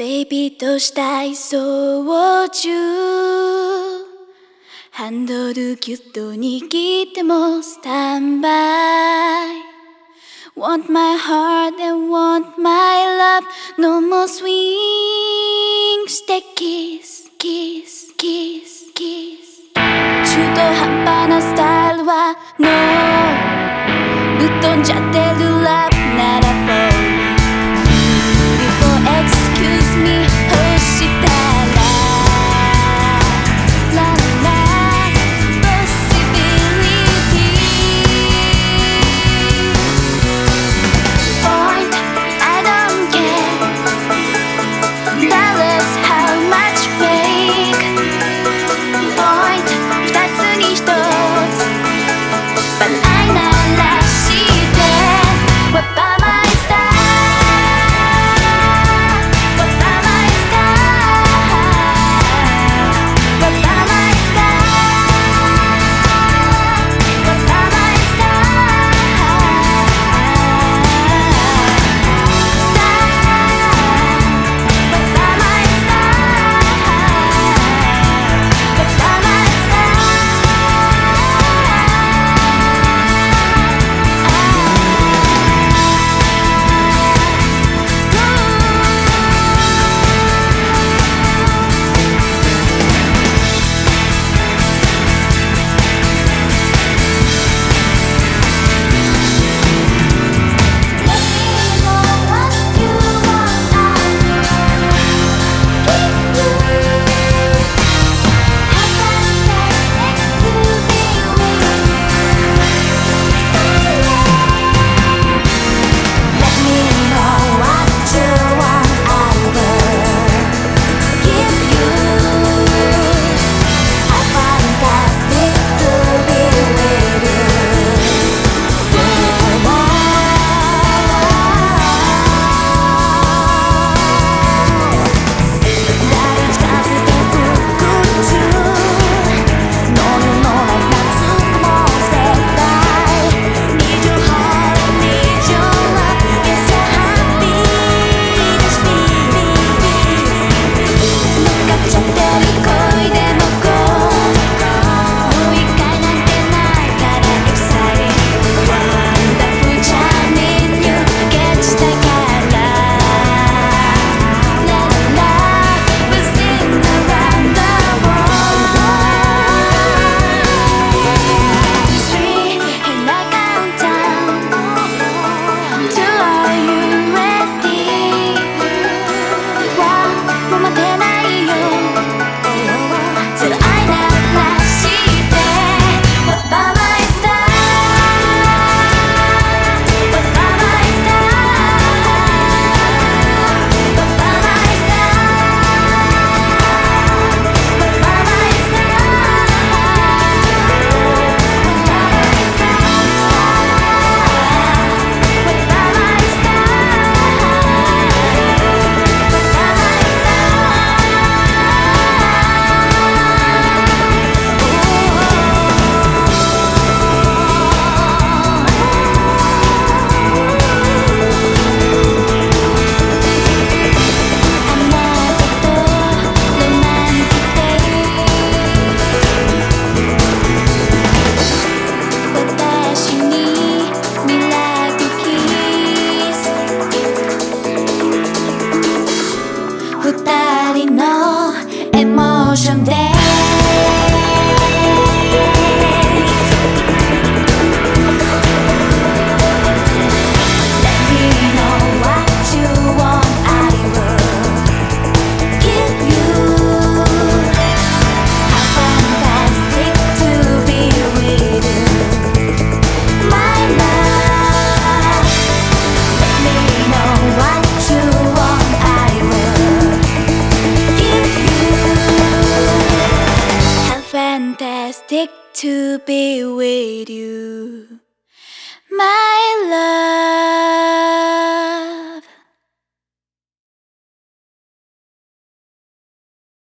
ベイビーとしたい操縦。ハンドルギュッと握ってもスタンバイ。Want my heart and want my love. No more swings. してキスキスキスキス中途半端なスタイルは No ぶっ飛んじゃってるラブ。motion there. to be with you.